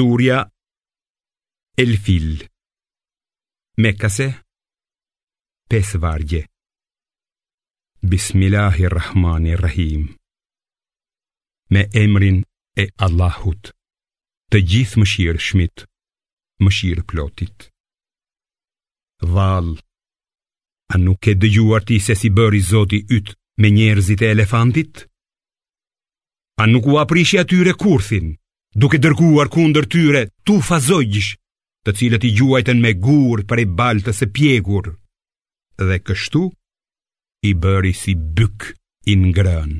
Surja El Fil Mekase Pes vargje Bismillahirrahmanirrahim Me emrin e Allahut Të gjithë më shirë shmit Më shirë plotit Val A nuk e dëgjuar ti se si bëri zoti ytë me njerëzit e elefantit? A nuk u aprishi atyre kurthin? duke dërguar kundër tyre tu fazojgjsh, të cilët i gjuajten me gurë për i baltës e pjegur, dhe kështu i bëri si bykë i ngrën.